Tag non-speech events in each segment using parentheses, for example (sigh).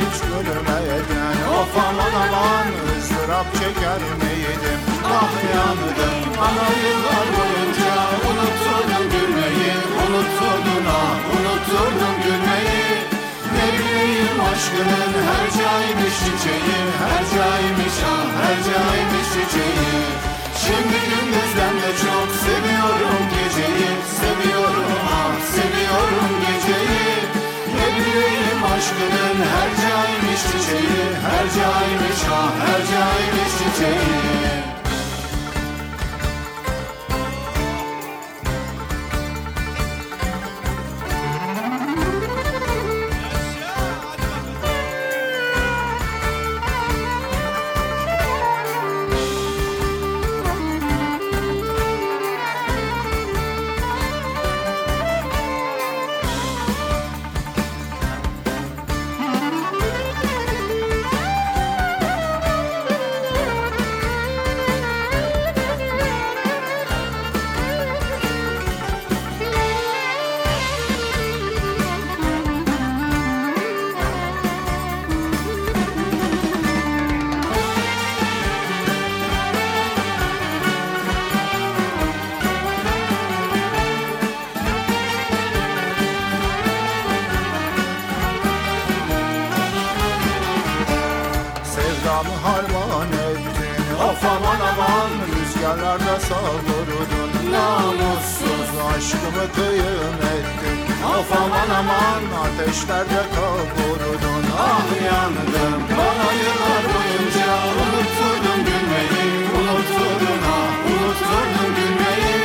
hiç gülmeden Of aman aman ızdırap çeker miydim? Ah yandım ana yıllar boyunca Unutturdun gülmeyi. Unutturdun ah Unutturdun gülmeyi. Ne bileyim aşkının her caymış çiçeği. Her caymış ah her caymış çiçeği. Şimdi gündüzden de çok seviyorum geceyi. Seviyorum ah seviyorum geceyi. Ne bileyim aşkının her çiçeği Her caymış ah her caymış çiçeği aşkımı kıyım ettin Of aman aman Ateşlerde kavurdun. Ah yandım Bana yıllar boyunca Unutturdun gülmeyi. Unutturdun ah Unutturdun gülmeyi.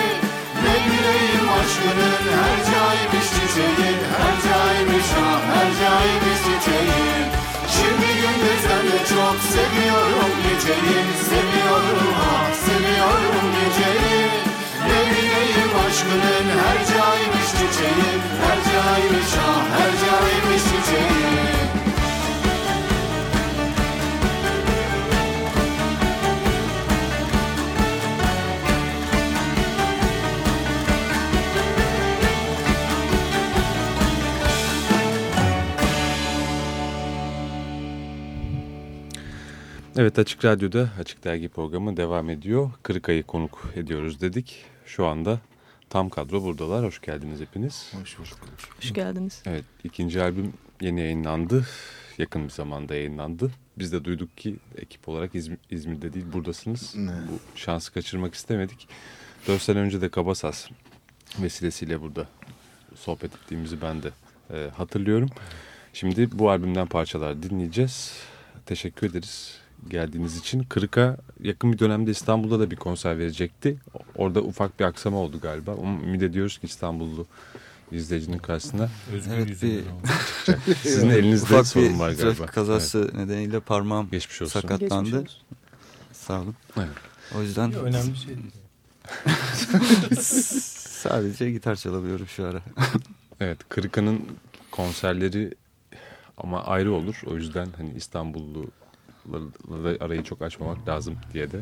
Ne bileyim aşkının Her caymış çiçeği. Her caymış ah Her caymış çiçeği. Şimdi gündüzden de çok seviyorum geceyi. Seviyorum ah aşkının her caymış çiçeği Her caymış ah her caymış çiçeği Evet Açık Radyo'da Açık Dergi programı devam ediyor. Kırıkay'ı konuk ediyoruz dedik. Şu anda tam kadro buradalar. Hoş geldiniz hepiniz. Hoş bulduk. Hoş geldiniz. Evet ikinci albüm yeni yayınlandı. Yakın bir zamanda yayınlandı. Biz de duyduk ki ekip olarak İzmir, İzmir'de değil buradasınız. Ne? Bu şansı kaçırmak istemedik. Dört sene önce de Kabasas vesilesiyle burada sohbet ettiğimizi ben de e, hatırlıyorum. Şimdi bu albümden parçalar dinleyeceğiz. Teşekkür ederiz geldiğiniz için. Kırık'a yakın bir dönemde İstanbul'da da bir konser verecekti. Orada ufak bir aksama oldu galiba. Ümit ediyoruz ki İstanbullu izleyicinin karşısında Özgür Evet, bir- (laughs) sizin elinizde Ufak sorun bir var galiba. trafik kazası nedeniyle parmağım Geçmiş olsun. sakatlandı. Geçmiş olsun. Sağ olun. Evet. O yüzden Yok, Önemli bir şey değil. (laughs) sadece gitar çalabiliyorum şu ara. (laughs) Evet, Kırıka'nın konserleri ama ayrı olur. O yüzden hani İstanbullularla da arayı çok açmamak lazım diye de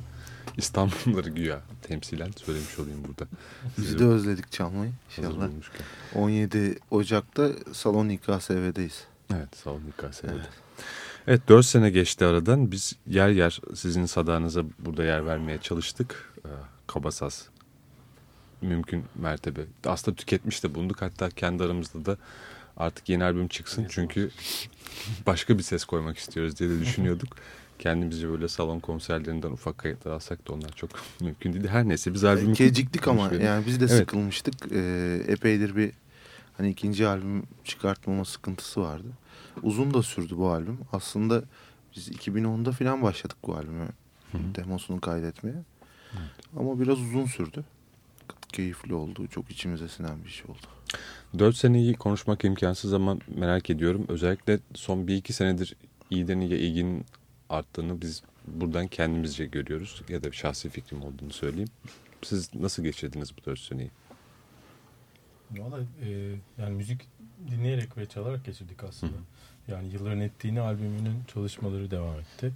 İstanbulluları güya temsilen söylemiş olayım burada. Biz de özledik çalmayı inşallah. bulmuşken. 17 Ocak'ta Salon İKSV'deyiz. Evet, sağ olun İKSV'de. Evet. evet, 4 sene geçti aradan. Biz yer yer sizin sadağınıza burada yer vermeye çalıştık. Ee, Kabasas mümkün mertebe. Aslında tüketmiş de bulunduk. Hatta kendi aramızda da artık yeni albüm çıksın. Çünkü (laughs) başka bir ses koymak istiyoruz diye de düşünüyorduk. (laughs) Kendimizce böyle salon konserlerinden ufak kayıtlar alsak da onlar çok (laughs) mümkün değil. Her neyse biz albümü... Geciktik ama konuşuyoruz. yani biz de Evet. sıkılmıştık. Ee, epeydir bir hani ikinci albüm çıkartmama sıkıntısı vardı. Uzun da sürdü bu albüm. Aslında biz 2010'da falan başladık bu albümü demosunu kaydetmeye. Ama biraz uzun sürdü. Keyifli oldu. Çok içimize sinen bir şey oldu. 4 seneyi konuşmak imkansız ama merak ediyorum. Özellikle son 1-2 senedir iyiden iyiye ilginin arttığını biz buradan kendimizce görüyoruz. Ya da şahsi fikrim olduğunu söyleyeyim. Siz nasıl geçirdiniz bu 4 seneyi? Valla e, yani müzik dinleyerek ve çalarak geçirdik aslında. Yani yılların ettiğini albümünün çalışmaları devam etti.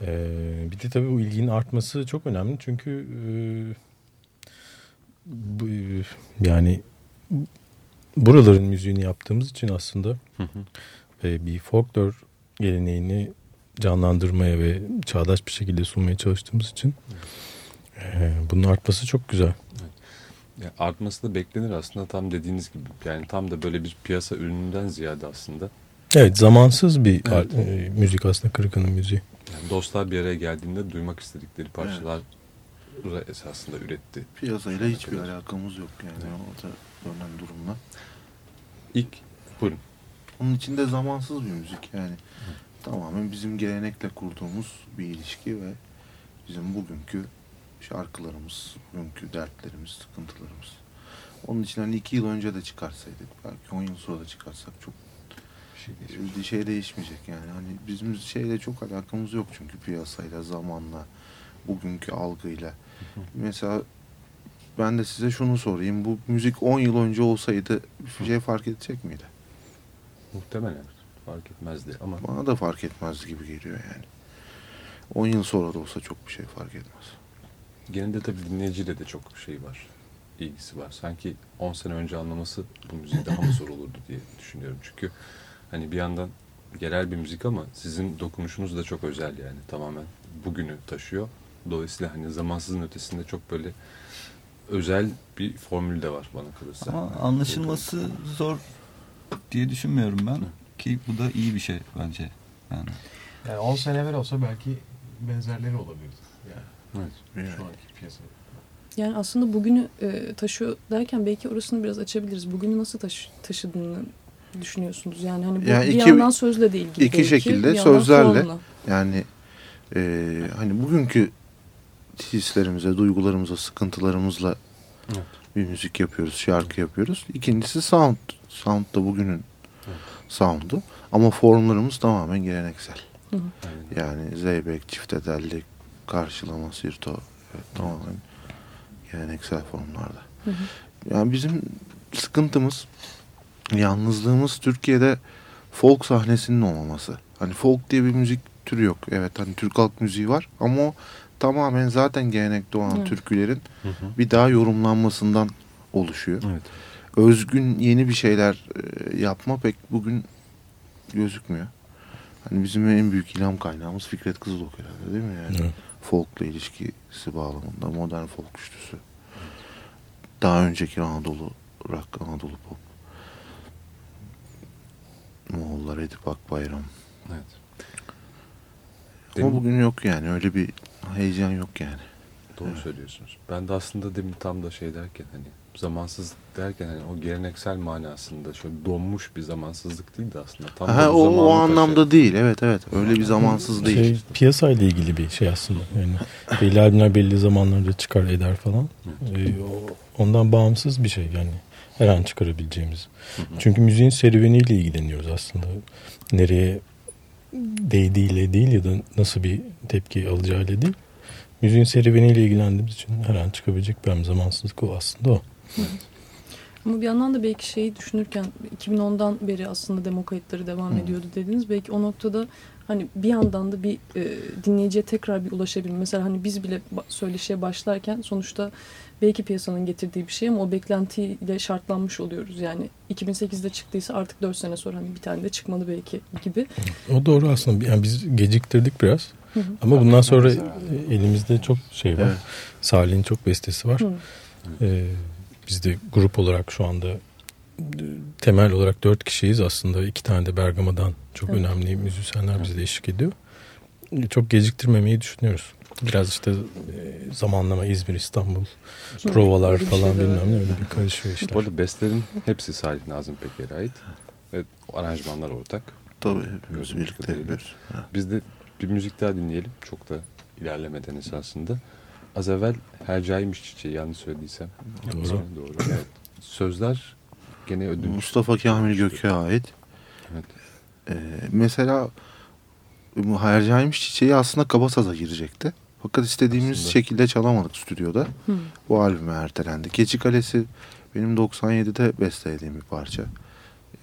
E, bir de tabii bu ilginin artması çok önemli. Çünkü e, bu, yani buraların müziğini yaptığımız için aslında Hı hı. e, bir folklor geleneğini canlandırmaya ve çağdaş bir şekilde sunmaya çalıştığımız için e, bunun artması çok güzel. Ya artması da beklenir aslında tam dediğiniz gibi. Yani tam da böyle bir piyasa ürününden ziyade aslında. Evet zamansız bir Evet. e, müzik aslında Kırık'ın müziği. Yani dostlar bir araya geldiğinde duymak istedikleri parçalar esasında üretti. Piyasayla hiçbir alakamız yok yani orada dönen durumla. İlk buyurun. Onun içinde zamansız bir müzik yani. Tamamen bizim gelenekle kurduğumuz bir ilişki ve bizim bugünkü şarkılarımız, bugünkü dertlerimiz, sıkıntılarımız. Onun için hani iki yıl önce de çıkarsaydık, belki on yıl sonra da çıkarsak çok şey bir şey değişmeyecek yani. Hani bizim şeyle çok alakamız yok çünkü piyasayla, zamanla, bugünkü algıyla. Mesela ben de size şunu sorayım. Bu müzik 10 yıl önce olsaydı bir şey fark edecek miydi? Muhtemelen fark etmezdi ama Bana da fark etmez gibi geliyor yani. 10 yıl sonra da olsa çok bir şey fark etmez. gene de tabii dinleyiciyle de çok şey var. ilgisi var. Sanki 10 sene önce anlaması bu müziği daha mı zor olurdu diye düşünüyorum. Çünkü hani bir yandan yerel bir müzik ama sizin dokunuşunuz da çok özel yani. Tamamen bugünü taşıyor. Dolayısıyla hani zamansızın ötesinde çok böyle özel bir formül de var bana kalırsa. Ama anlaşılması zor diye düşünmüyorum ben. Ki bu da iyi bir şey bence. Yani Yani 10 sene evvel olsa belki benzerleri olabilirdi. Yani Evet. Yani. anki piyasada. Yani aslında bugünü e, taşıyor derken belki orasını biraz açabiliriz. Bugünü nasıl taşı- taşıdığını düşünüyorsunuz? Yani hani bu Yani bir iki- yandan sözle de ilgili iki belki, şekilde, bir sözlerle. formla. Yani eee, hani bugünkü hislerimize, duygularımıza, sıkıntılarımızla Evet. bir müzik yapıyoruz, şarkı yapıyoruz. İkincisi sound. Sound da bugünün Evet. sound'u. Ama formlarımız tamamen geleneksel. Hı hı. Aynen. Yani zeybek, çift edellik, karşılama, sirto. Evet, tamamen geleneksel formlarda. Hı hı. Yani bizim sıkıntımız, yalnızlığımız Türkiye'de folk sahnesinin olmaması. Hani folk diye bir müzik türü yok. Evet hani Türk halk müziği var ama o tamamen zaten gelenekte olan Evet. türkülerin Hı hı. bir daha yorumlanmasından oluşuyor. Evet. Özgün yeni bir şeyler e, yapma pek bugün gözükmüyor. Hani bizim en büyük ilham kaynağımız Fikret Kızılok herhalde değil mi yani? Evet. Folkla ilişkisi bağlamında modern folk üçlüsü. Daha önceki Anadolu rock, Anadolu pop. Moğollar Edip Akbayram. Evet. Ama bugün yok yani öyle bir heyecan yok yani. Doğru Evet. söylüyorsunuz. Ben de aslında demin tam da şey derken hani zamansız derken hani o geleneksel manasında şöyle donmuş bir zamansızlık değil de aslında tam Ha, o, o anlamda taşıyan. değil evet evet öyle bir zamansız değil. Şey, piyasayla ilgili bir şey aslında. Yani belli albümler belli zamanlarda çıkar eder falan. Ee, o- ondan bağımsız bir şey yani. Her an çıkarabileceğimiz. Hı hı. Çünkü müziğin serüveniyle ilgileniyoruz aslında. Nereye değdiğiyle değil ya da nasıl bir tepki alacağıyla değil. Müziğin serüveniyle ilgilendiğimiz için her an çıkabilecek bir zamansızlık o aslında o. Ama bir yandan da belki şeyi düşünürken 2010'dan beri aslında demo kayıtları devam Hı. ediyordu dediniz. Belki o noktada hani bir yandan da bir e, dinleyiciye tekrar bir ulaşabilme. Mesela hani biz bile söyleşiye başlarken sonuçta belki piyasanın getirdiği bir şey ama o beklentiyle şartlanmış oluyoruz. Yani 2008'de çıktıysa artık 4 sene sonra hani bir tane de çıkmalı belki gibi. O doğru aslında. Yani biz geciktirdik biraz. Hı hı. Ama bundan sonra e, elimizde çok şey var. Evet. Salih'in çok bestesi var. Hı. Ee, biz de grup olarak şu anda temel olarak dört kişiyiz aslında. iki tane de Bergama'dan çok Evet. önemli müzisyenler bize eşlik ediyor. E, Çok geciktirmemeyi düşünüyoruz. Biraz işte e, zamanlama İzmir, İstanbul, Hı. provalar falan şey de var. bilmem ne öyle bir karışıyor işler. Bu arada bestlerin hepsi Salih Nazım Peker'e ait. Ve aranjmanlar ortak. Tabii hepimiz birlikte yapıyoruz. Biz de bir müzik daha dinleyelim. Çok da ilerlemeden esasında. Az evvel Hercai'miş çiçeği yanlış söylediysem. Doğru. Doğru. Evet. Sözler gene ödünç. Mustafa Kamil Gök'e ait. Evet. Ee, mesela bu Hercai'miş çiçeği aslında Kabasaz'a girecekti. Fakat istediğimiz Aslında. şekilde çalamadık stüdyoda. Hı. Bu albüme ertelendi. Keçi Kalesi benim 97'de bestelediğim bir parça.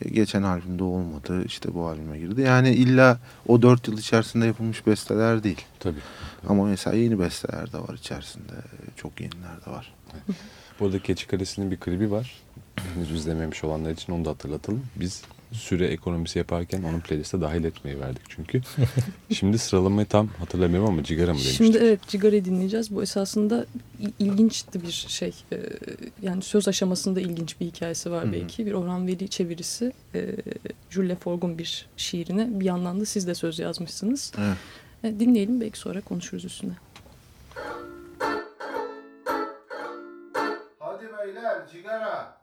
Ee, geçen albümde olmadı. İşte bu albüme girdi. Yani illa o 4 yıl içerisinde yapılmış besteler değil. Tabii. Ama mesela yeni besteler de var içerisinde. Çok yeniler de var. Bu arada Keçi Kalesi'nin bir klibi var. Henüz izlememiş olanlar için onu da hatırlatalım. Biz süre ekonomisi yaparken onun playliste dahil etmeyi verdik çünkü. (laughs) Şimdi sıralamayı tam hatırlamıyorum ama Cigara mı demiştik? Şimdi evet Cigara'yı dinleyeceğiz. Bu esasında il- ilginç de bir şey. Ee, yani söz aşamasında ilginç bir hikayesi var Hı hı. belki. Bir Orhan Veli çevirisi. E, Jules Leforg'un bir şiirine. Bir yandan da siz de söz yazmışsınız. Evet. E, dinleyelim belki sonra konuşuruz üstüne. Hadi beyler cigara.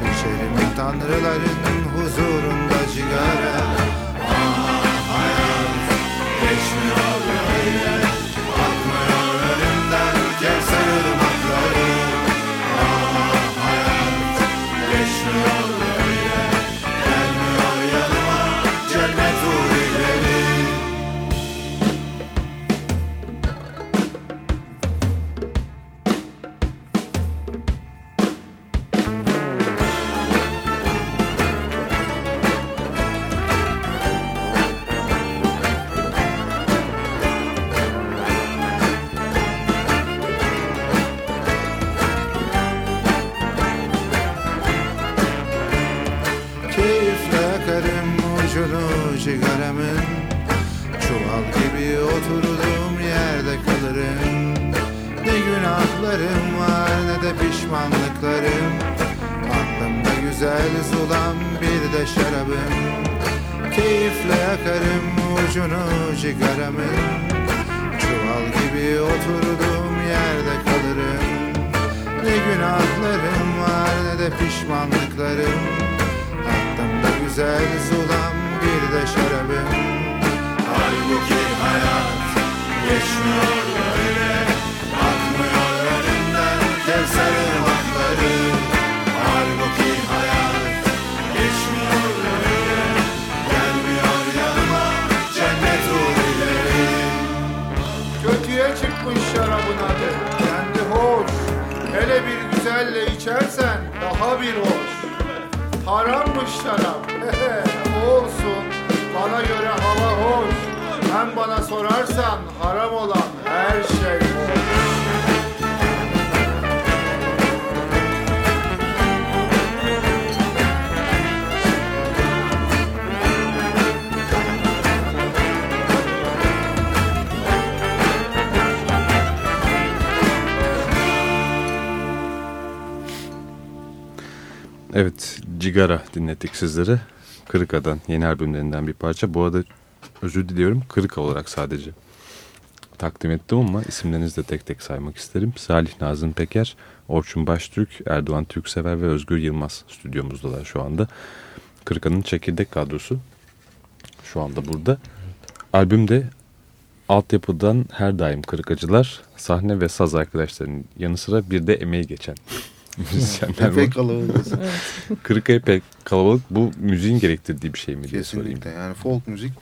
İçerim tanrıların huzurunda cigara. Ah hayat geçmiyor böyle oturduğum yerde kalırım. Ne günahlarım var ne de pişmanlıklarım. Aklımda güzel zulam bir de şarabım. Keyifle yakarım ucunu cigaramın Çuval gibi oturduğum yerde kalırım. Ne günahlarım var ne de pişmanlıklarım. Aklımda güzel zulam bir de şarabım Halbuki hayat geçmiyor böyle. Akmıyor önümden kevser ırmakları Halbuki hayat geçmiyor böyle. Gelmiyor yanıma cennet hurileri Kötüye çıkmış şarabın adı. Kendi hoş. Hele bir güzelle içersen daha bir hoş. Harammış şarap. (laughs) Olsun. Bana göre hava hoş Hem bana sorarsan haram olan her şey Evet, Cigara dinlettik sizlere. Kırıka'dan, yeni albümlerinden bir parça. Bu arada özür diliyorum, Kırıka olarak sadece takdim ettim ama isimlerinizi de tek tek saymak isterim. Salih Nazım Peker, Orçun Baştürk, Erdoğan Türksever ve Özgür Yılmaz stüdyomuzdalar şu anda. Kırıka'nın çekirdek kadrosu şu anda burada. Albümde altyapıdan her daim kırıkacılar, sahne ve saz arkadaşlarının yanı sıra bir de emeği geçen (laughs) müzisyenler var. Epey kalabalığız. Kırık epey kalabalık. Bu müziğin gerektirdiği bir şey mi diye sorayım. Kesinlikle yani folk müzik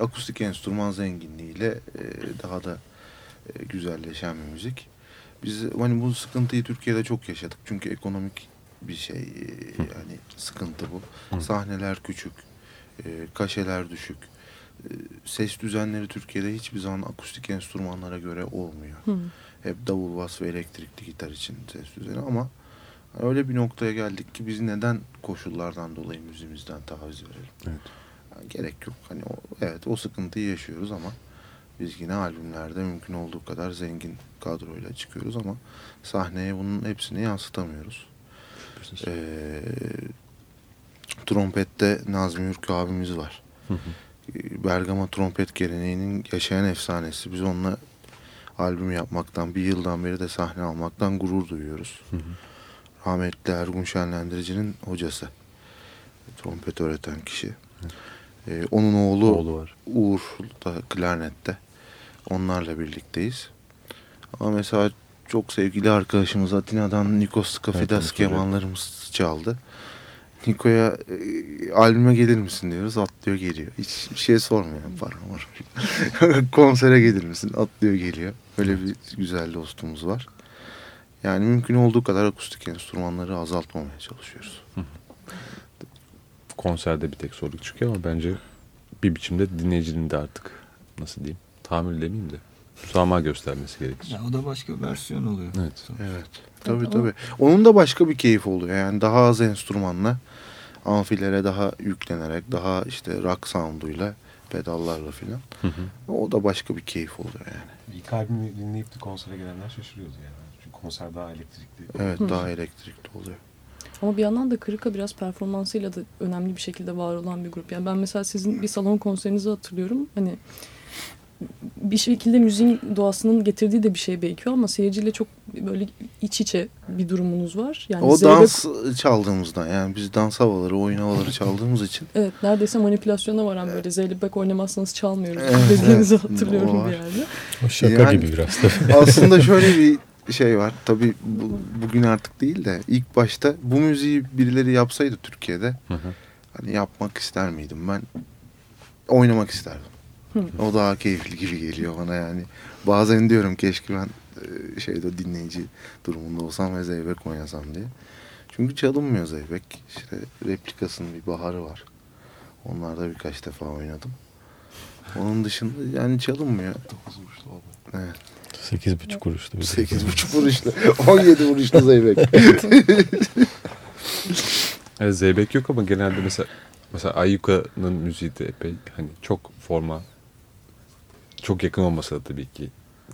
akustik enstrüman zenginliğiyle e, daha da e, güzelleşen bir müzik. Biz hani bu sıkıntıyı Türkiye'de çok yaşadık. Çünkü ekonomik bir şey e, yani sıkıntı bu. Sahneler küçük, e, kaşeler düşük. E, ses düzenleri Türkiye'de hiçbir zaman akustik enstrümanlara göre olmuyor. Hı. Hep davul, bas ve elektrikli gitar için ses düzeni ama öyle bir noktaya geldik ki biz neden koşullardan dolayı müziğimizden taviz verelim? Evet. Yani gerek yok. Hani o, evet o sıkıntıyı yaşıyoruz ama biz yine albümlerde mümkün olduğu kadar zengin kadroyla çıkıyoruz ama sahneye bunun hepsini yansıtamıyoruz. Ee, Trompette Nazmi Ürkü abimiz var. Ee, Bergama trompet geleneğinin yaşayan efsanesi. Biz onunla albüm yapmaktan, bir yıldan beri de sahne almaktan gurur duyuyoruz. Rahmetli Ergun Şenlendirici'nin hocası. Trompet öğreten kişi. Ee, onun oğlu, Oğlu var. Uğur da klarnette. Onlarla birlikteyiz. Ama mesela çok sevgili arkadaşımız Atina'dan Nikos Skafidas Evet, kemanlarımız çaldı. Niko'ya e, albüme gelir misin diyoruz. Atlıyor geliyor. Hiç bir şey sormuyor. Para var. (laughs) Konsere gelir misin? Atlıyor geliyor. Böyle bir güzel dostumuz var. Yani mümkün olduğu kadar akustik enstrümanları azaltmamaya çalışıyoruz. Konserde bir tek zorluk çıkıyor ama bence bir biçimde dinleyicinin de artık nasıl diyeyim tahammül demeyeyim de müsamaha göstermesi gerekir. Ya o da başka bir versiyon oluyor. Evet. Evet. Tabii tabii. Onun da başka bir keyif oluyor. Yani daha az enstrümanla amfilere daha yüklenerek daha işte rock sounduyla pedallarla filan. Hı hı. O da başka bir keyif oluyor yani. İlk albümü dinleyip de konsere gelenler şaşırıyordu yani. Çünkü konser daha elektrikli. Evet Hı. daha elektrikli oluyor. Ama bir yandan da Kırıka biraz performansıyla da önemli bir şekilde var olan bir grup. Yani ben mesela sizin bir salon konserinizi hatırlıyorum. Hani bir şekilde müziğin doğasının getirdiği de bir şey belki ama seyirciyle çok böyle iç içe bir durumunuz var. Yani o Zeybek- dans çaldığımızda yani biz dans havaları, oyun havaları çaldığımız için Evet neredeyse manipülasyona varan böyle Zeybek oynamazsanız çalmıyoruz Evet, dediğinizi evet. hatırlıyorum O bir yerde. O şaka Yani- gibi biraz da. aslında şöyle bir şey var. Tabii bu- bugün artık değil de ilk başta bu müziği birileri yapsaydı Türkiye'de Hı hı. hani yapmak ister miydim ben? Oynamak isterdim. Hı. O daha keyifli gibi geliyor bana yani. Bazen diyorum keşke ben e, şeyde dinleyici durumunda olsam ve Zeybek oynasam diye. Çünkü çalınmıyor Zeybek. İşte replikasının bir baharı var. Onlarda birkaç defa oynadım. Onun dışında yani çalınmıyor. 9 Evet. 8,5 kuruştu. bir de. 8,5 vuruşlu. 17 vuruşlu Zeybek. (laughs) Evet, zeybek yok ama genelde mesela mesela Ayyuka'nın müziği de epey hani çok forma çok yakın olmasa da tabii ki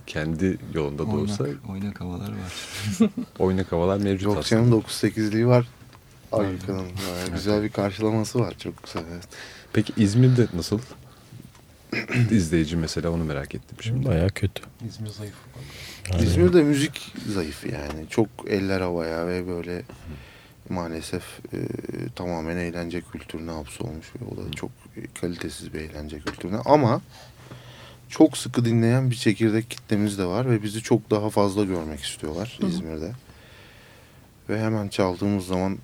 kendi yolunda da olsa Oynak, oynak havalar var. (laughs) oynak havalar mevcut Yok aslında. canım 9-8'liği var. Bayağı güzel bir karşılaması var. Çok güzel. Evet. Peki İzmir'de nasıl? (clears throat) İzleyici mesela onu merak ettim şimdi. Bayağı kötü. İzmir zayıf. Yani İzmir'de müzik zayıf yani. Çok eller havaya ve böyle maalesef e, tamamen eğlence kültürüne hapsolmuş. Ve o da çok kalitesiz bir eğlence kültürüne. Ama çok sıkı dinleyen bir çekirdek kitlemiz de var ve bizi çok daha fazla görmek istiyorlar Hı. İzmir'de. Ve hemen çaldığımız zaman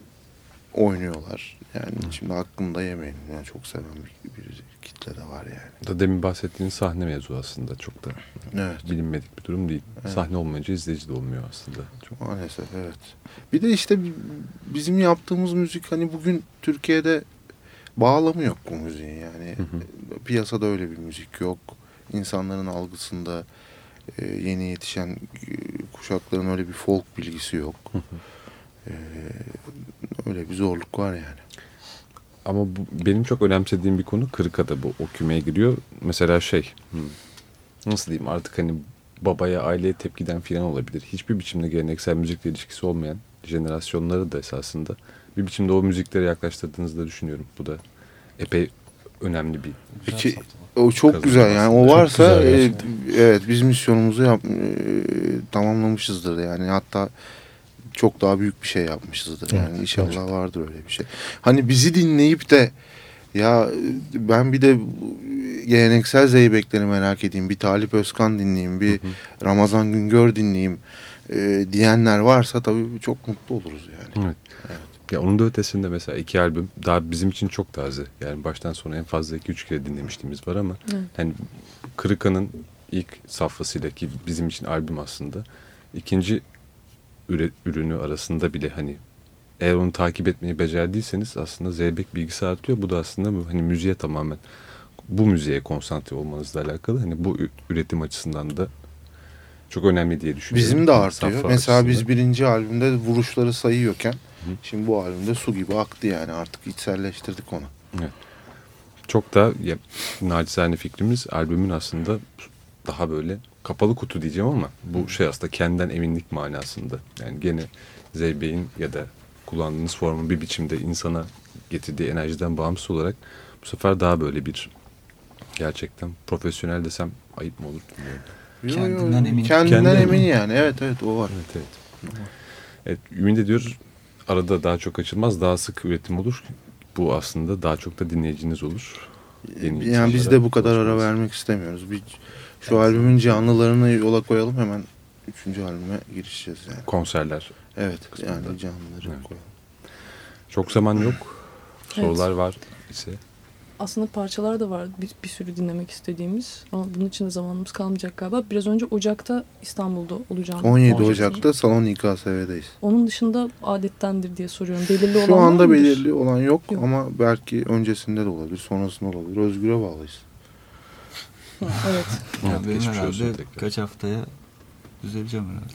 oynuyorlar. Yani şimdi aklımda yemeyin. Yani çok seven bir, bir kitle de var yani. Da demin bahsettiğiniz sahne mevzu aslında çok da Evet. bilinmedik bir durum değil. Evet. Sahne olmayınca izleyici de olmuyor aslında. Çok Maalesef evet. Bir de işte bi- bizim yaptığımız müzik hani bugün Türkiye'de bağlamı yok bu müziğin yani. Hı hı. Piyasada öyle bir müzik yok. İnsanların algısında e, yeni yetişen e, kuşakların öyle bir folk bilgisi yok. E, öyle bir zorluk var yani. Ama bu, benim çok önemsediğim bir konu Kırıkada bu o kümeye giriyor. Mesela şey hmm, nasıl diyeyim artık hani babaya aileye tepkiden filan olabilir. Hiçbir biçimde geleneksel müzikle ilişkisi olmayan jenerasyonları da esasında bir biçimde o müziklere yaklaştırdığınızı da düşünüyorum. Bu da epey önemli bir Peki. O çok Kazanım güzel yani o. Çok varsa güzel e, evet biz misyonumuzu yap, e, tamamlamışızdır yani hatta çok daha büyük bir şey yapmışızdır yani Evet, inşallah gerçekten. vardır öyle bir şey. Hani bizi dinleyip de ya ben bir de geleneksel zeybekleri merak edeyim bir Talip Özkan dinleyeyim bir Ramazan Güngör dinleyeyim e, diyenler varsa tabii çok mutlu oluruz yani. Evet. Ya onun da ötesinde mesela iki albüm daha bizim için çok taze. Yani baştan sona en fazla iki üç kere dinlemişliğimiz var ama Evet. hani Kırıka'nın ilk safhasıyla ki bizim için albüm aslında ikinci ürünü arasında bile hani eğer onu takip etmeyi becerdiyseniz aslında zeybek bilgisi artıyor. Bu da aslında hani müziğe tamamen bu müziğe konsantre olmanızla alakalı. Hani bu üretim açısından da çok önemli diye düşünüyorum. Bizim de artıyor. Safha Mesela açısından. biz birinci albümde vuruşları sayıyorken şimdi bu albümde su gibi aktı yani artık içselleştirdik onu. Çok da ya, nacizane fikrimiz albümün aslında daha böyle kapalı kutu diyeceğim ama bu şey aslında kendinden eminlik manasında. Yani gene Zeybek'in ya da kullandığınız formun bir biçimde insana getirdiği enerjiden bağımsız olarak bu sefer daha böyle bir gerçekten profesyonel desem ayıp mı olur bilmiyorum. Kendinden emin. Kendinden Kendinden emin yani. Evet evet o var. Evet evet. Evet ümit ediyoruz arada daha çok açılmaz daha sık üretim olur. Bu aslında daha çok da dinleyiciniz olur. Yeni Yani biz de bu kadar ara vermek istemiyoruz. Bir, şu albümün canlılarını yola koyalım hemen üçüncü albüme girişeceğiz yani. Konserler. Evet Kısmında. yani canlıları Evet. koyalım. Çok zaman yok. Sorular var ise. Aslında parçalar da var bir, bir sürü dinlemek istediğimiz ama bunun için de zamanımız kalmayacak galiba. Biraz önce Ocak'ta İstanbul'da olacağım. 17 Ocak'ta Salon İKSV'deyiz. Onun dışında adettendir diye soruyorum. Belirli olan Şu anda belirli olan yok, Yok. ama belki öncesinde de olabilir, sonrasında olabilir. Özgür'e bağlıyız. Evet. Ya Evet, benim herhalde kaç haftaya düzeleceğim herhalde.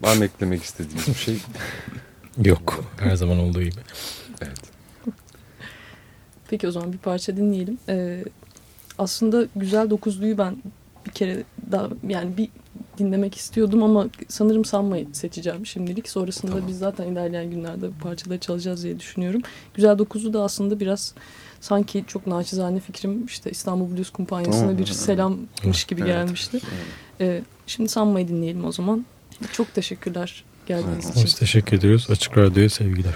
Var mı eklemek istediğiniz bir şey? (laughs) Yok. Her zaman olduğu gibi. Evet. Peki o zaman bir parça dinleyelim. Ee, aslında Güzel Dokuzlu'yu ben bir kere daha yani bir dinlemek istiyordum ama sanırım sanmayı seçeceğim şimdilik. Sonrasında Tamam. biz zaten ilerleyen günlerde parçaları çalacağız diye düşünüyorum. Güzel Dokuzlu da aslında biraz sanki çok naçizane fikrim işte İstanbul Blues Kumpanyası'na Tamam, bir evet. selammış gibi Evet. gelmişti. Ee, şimdi sanmayı dinleyelim o zaman. Çok teşekkürler geldiğiniz için. Biz teşekkür ediyoruz. Açık Radyo'ya sevgiler.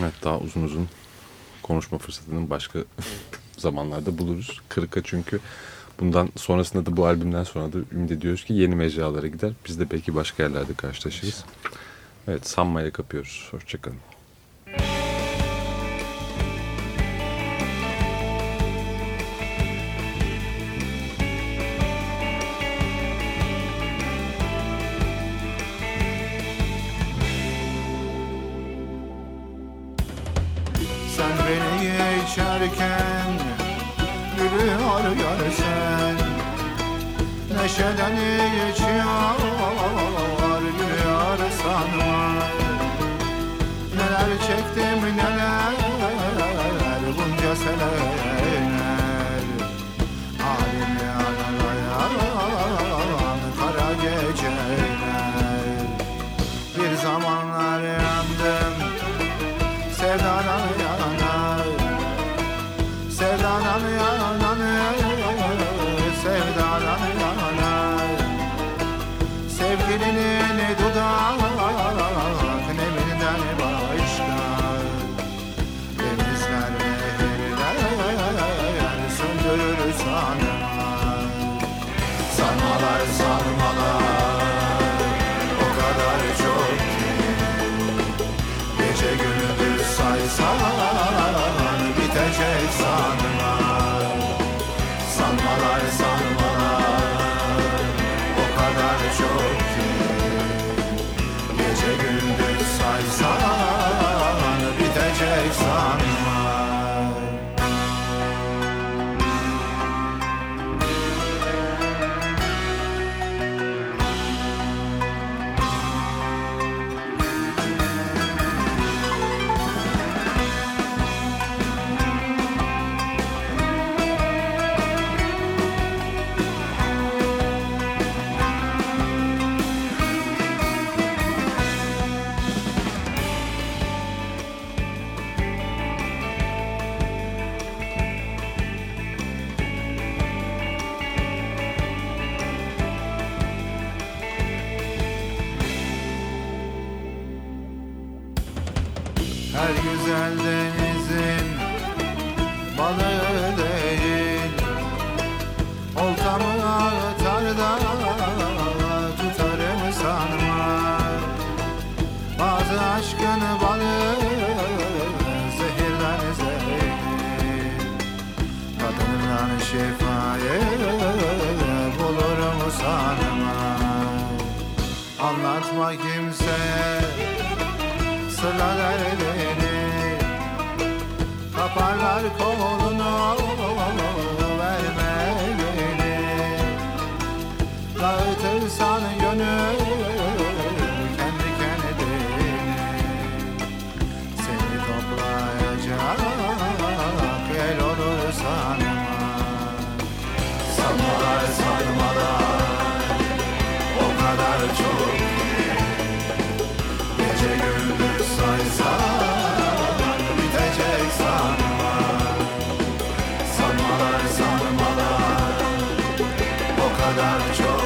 Evet daha uzun uzun konuşma fırsatını başka (laughs) zamanlarda buluruz. Kırık'a çünkü bundan sonrasında da bu albümden sonra da ümit ediyoruz ki yeni mecralara gider. Biz de belki başka yerlerde karşılaşırız. Evet sanmaya kapıyoruz. Hoşçakalın. Sen beni geçerken Neşeden geçiyor Anlatma kimseye sırlar derdini Kaparlar kolunu about a joy.